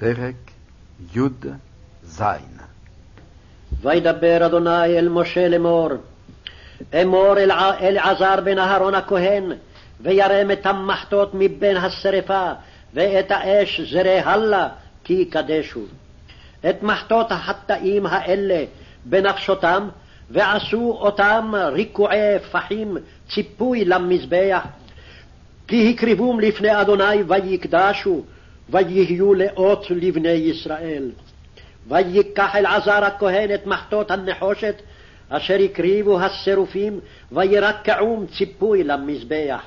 פרק י"ז וידבר אדוני אל משה לאמור, אמור אל אלעזר בן אהרון הכהן, וירם את המחטות מבין השרפה, ואת האש זרי הלה, כי יקדשו. את מחטות החטאים האלה בנפשותם, ועשו אותם ריקועי פחים ציפוי למזבח, כי הקריבום לפני אדוני ויקדשו, ויהיו לאות לבני ישראל. ויקח אלעזר הכהן את מחטות הנחושת, אשר הקריבו השרופים, וירקעום ציפוי למזבח.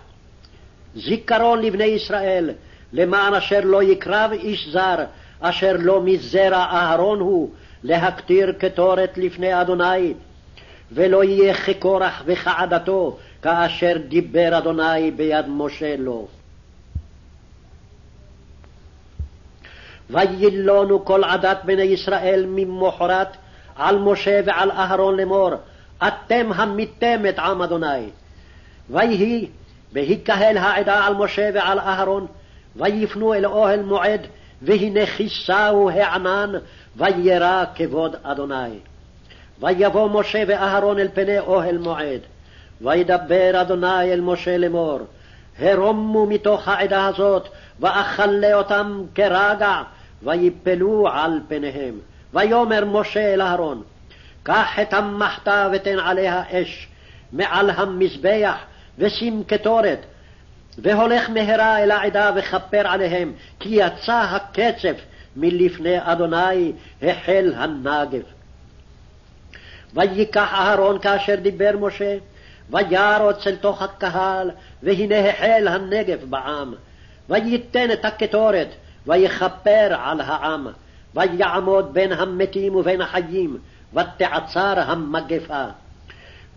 זיכרון לבני ישראל, למען אשר לא יקרב איש זר, אשר לא מזרע אהרון הוא, להקטיר קטורת לפני אדוני, ולא יהיה כקורח וכעדתו, כאשר דיבר אדוני ביד משה לו. וילונו כל עדת בני ישראל ממוחרת על משה ועל אהרון לאמור, אתם המיתם את עם אדוני. ויהי, והיקהל העדה על משה ועל אהרון, ויפנו אל אוהל מועד, והנה כיסהו הענן, וירא כבוד אדוני. ויבוא משה ואהרון אל פני אוהל מועד. וידבר אדוני אל משה לאמור, הרומו מתוך העדה הזאת, ואכלה אותם כרגע, ויפלו על פניהם. ויאמר משה אל אהרון, קח את המחתה ותן עליה אש, מעל המזבח, ושים קטורת, והולך מהרה אל העדה וכפר עליהם, כי יצא הקצף מלפני אדוני, החל הנגב. ויקח אהרון כאשר דיבר משה, וירוץ אל תוך הקהל, והנה החל הנגב בעם. וייתן את הקטורת, ויכפר על העם, ויעמוד בין המתים ובין החיים, ותעצר המגפה.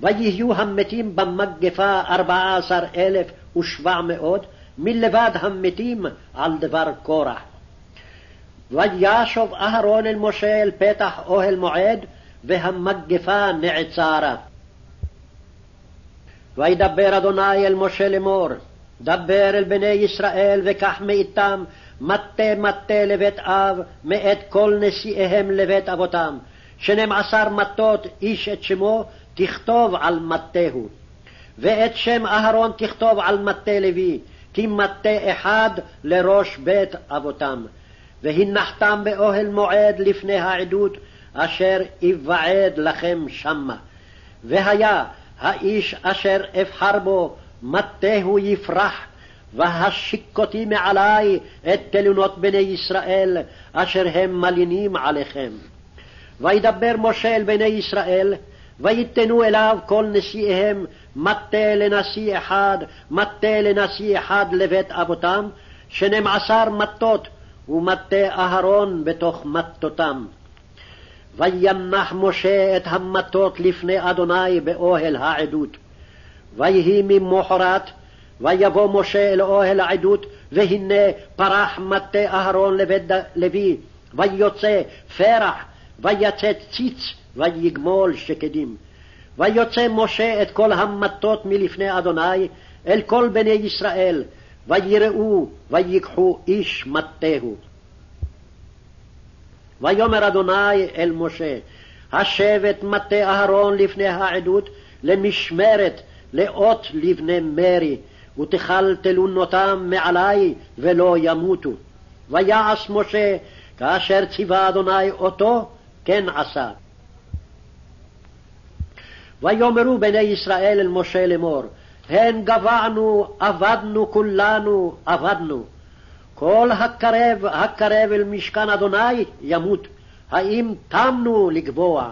ויהיו המתים במגפה ארבעה עשר אלף ושבע מאות, מלבד המתים על דבר קורח. וישוב אהרון אל משה אל פתח אוהל מועד, והמגפה נעצרה. וידבר אדוני אל משה לאמור, דבר אל בני ישראל וקח מאיתם מטה מטה לבית אב מאת כל נשיאיהם לבית אבותם. שנים עשר מטות איש את שמו תכתוב על מטהו. ואת שם אהרון תכתוב על מטה לוי, כי מטה אחד לראש בית אבותם. והנחתם באוהל מועד לפני העדות, אשר יבעד לכם שמה. והיה האיש אשר אבחר בו, מטהו יפרח, והשיקותי מעלי את תלונות בני ישראל, אשר הם מלינים עליכם. וידבר משה אל בני ישראל, ויתנו אליו כל נשיאיהם מטה לנשיא אחד, מטה לנשיא אחד לבית אבותם, שנים עשר מטות, ומטה אהרון בתוך מטותם. וינח משה את המטות לפני אדוני באוהל העדות. ויהי ממוחרת, ויבוא משה אל אוהל העדות, והנה פרח מטה אהרון לבית לוי, ויוצא פרח, ויצא ציץ, ויגמול שקדים. ויוצא משה את כל המטות מלפני אדוני אל כל בני ישראל, ויראו, ויקחו איש מטהו. ויאמר אדוני אל משה, השבט מטה אהרון לפני העדות למשמרת, לאות לבני מרי, ותכל תלונותם מעלי ולא ימותו. ויעש משה כאשר ציווה אדוני אותו, כן עשה. ויאמרו בני ישראל אל משה לאמור, הן גבענו, אבדנו כולנו, אבדנו. כל הקרב, הקרב אל משכן אדוני, ימות. האם תמנו לגבוע?